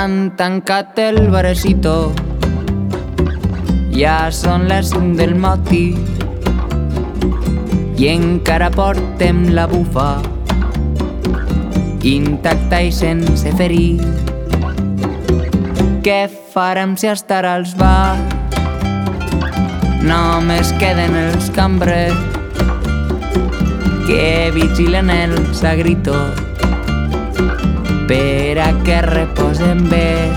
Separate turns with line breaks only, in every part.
Han tancat el barecito Ja són les 5 del matí i encara portem la bufa intacta i sense ferir. Què farem si estarà als bars? Només queden els cambrers que vigilen el sagrito per a que reposen bé.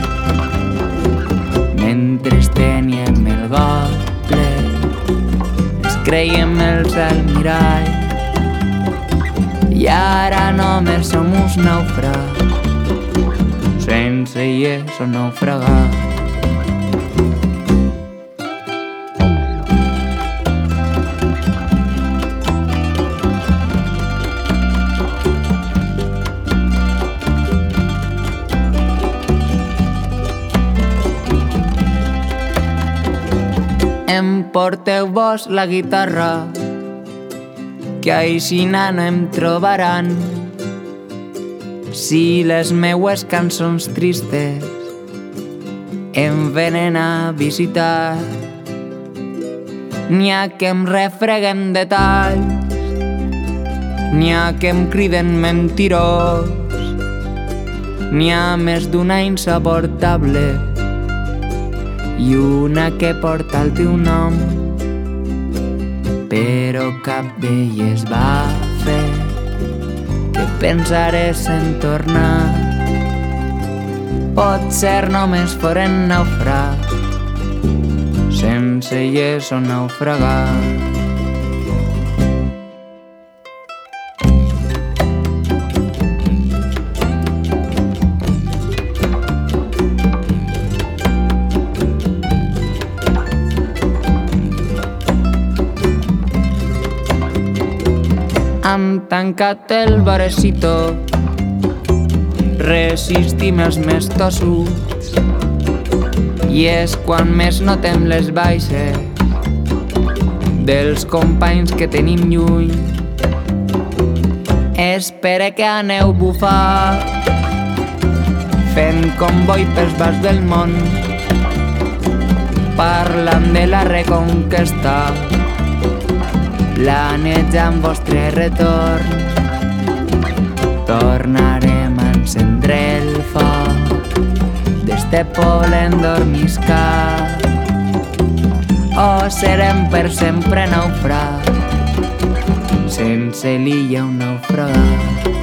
Mentre teníem el got ple ens creiem els almirall. I ara només som uns naufrags sense lles o naufragar Emporteu vos la guitarra que així no em trobaran. Si les meues cançons tristes em venen a visitar n'hi ha que em refreguen detalls n'hi ha que em criden mentirós n'hi ha més d'una insuportable i una que porta el teu nom. Però cap d'elles va fer que pensares en tornar. Pot ser només foren naufrag sense lles o naufragar han tancat el barecito. Resistim els més tossuts i és quan més notem les baixes dels companys que tenim lluny. Espere que aneu bufar fent comboi pels bars del món parlant de la reconquesta planejant vostre retorn. Tornarem a encendre el foc. D'este polen dormiscar o serem per sempre naufrag sense l'illa un naufragar